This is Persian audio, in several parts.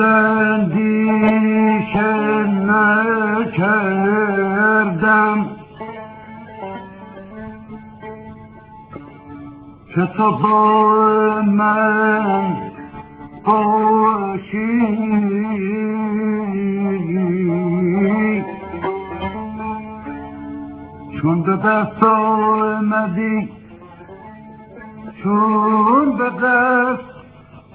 اندیشه نکردم. که تو با من باشی؟ چون به دست آمدی چون به دست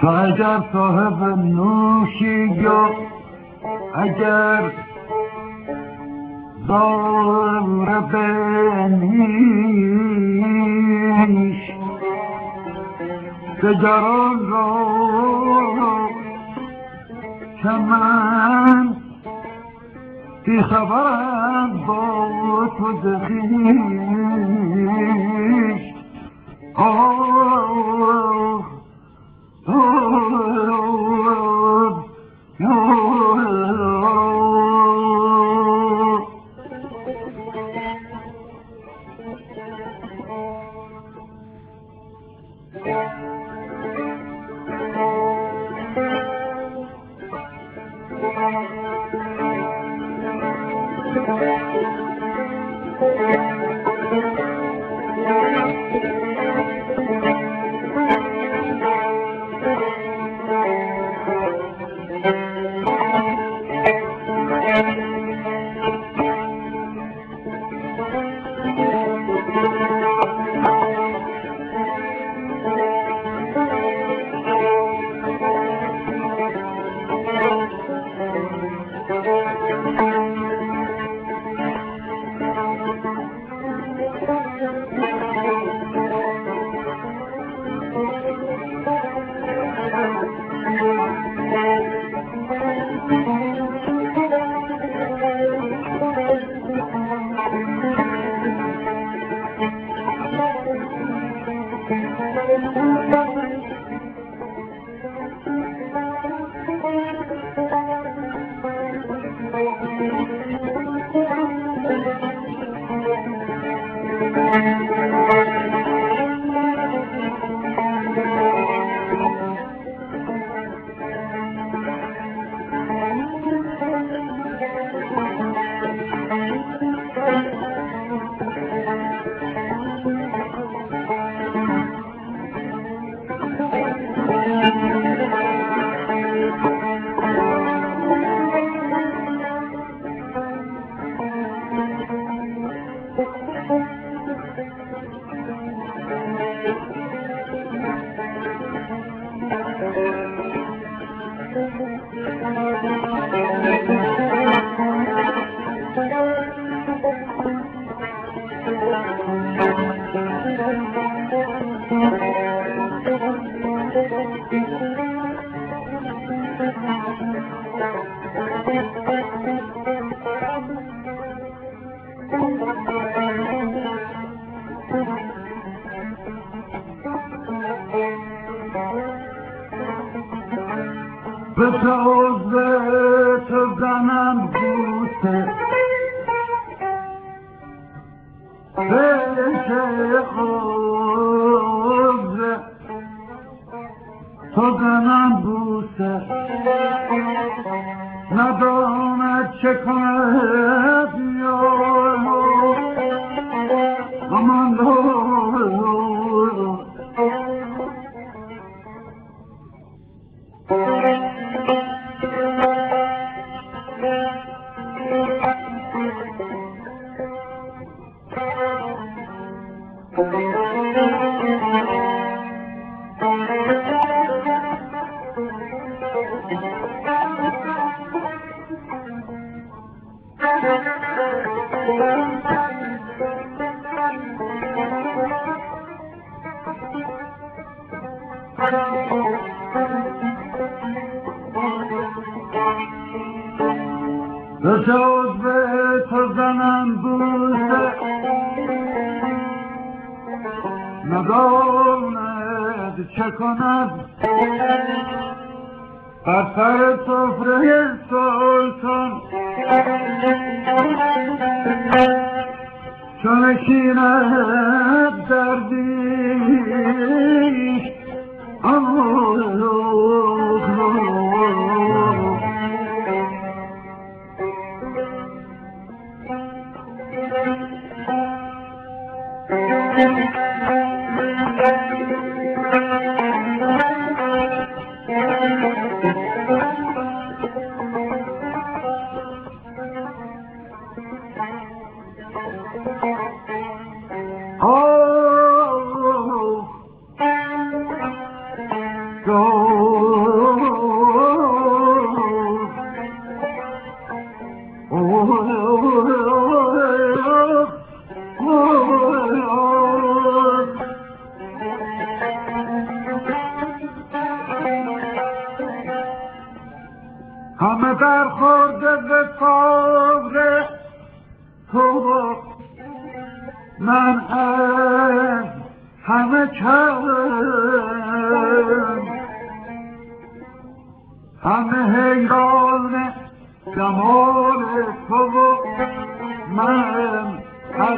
تو اگر صاحب نوشی یا اگر دار بنیش دگران را که من بی خبرم با تو دخیش. آه Oh, है چون شیرد دردیش go.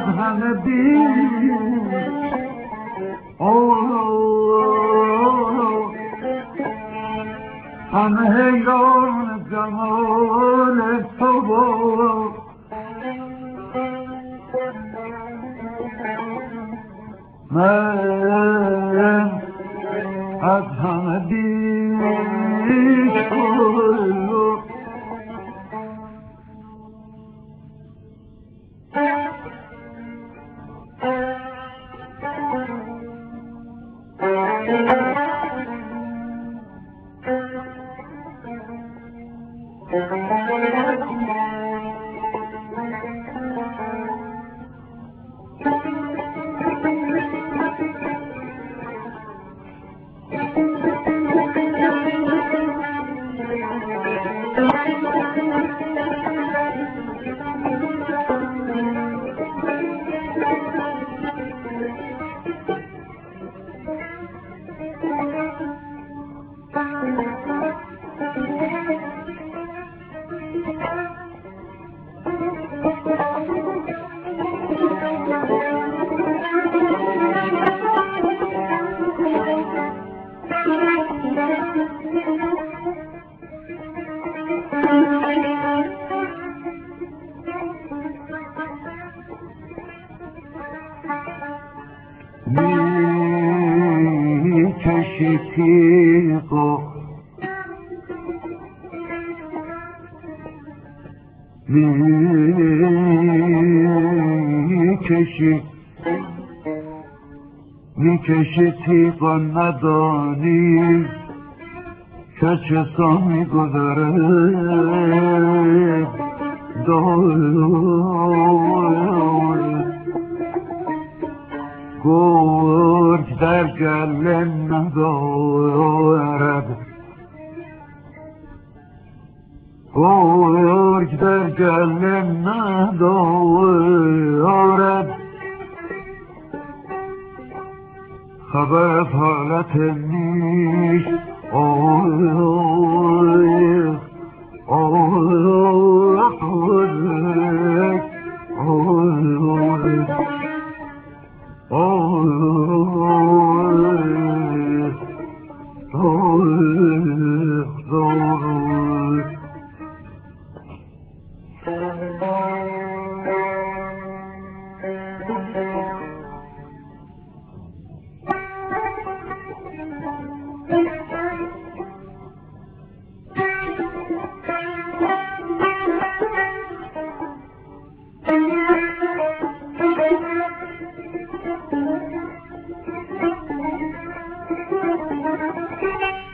من از همه بیم و ندانی. که چه سا میگذره گرگ در گله ندارد. گرگ در گله ندارد. خبر از حالت نیست آی آی میکند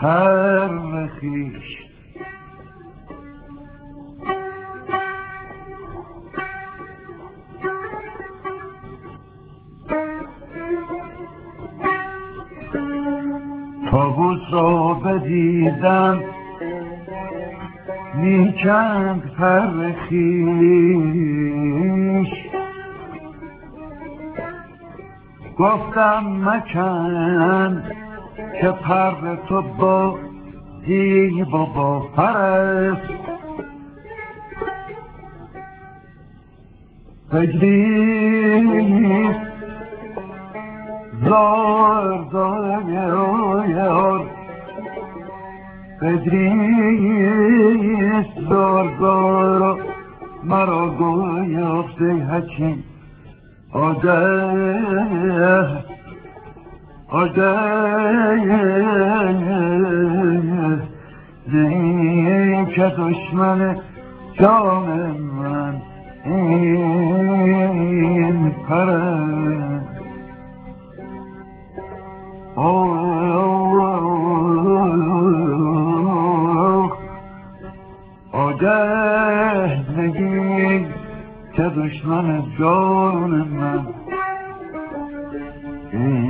پر خیش. تابوت را بدیدم می‌کند پر خیش. گفتم مکن که پر تو با دیو و با پرست بگریست زار زار یار بدریست زار زار مرا گویافت ای حکیم آگه آگه که دشمن جان من این پره نگین که دشمن جان من این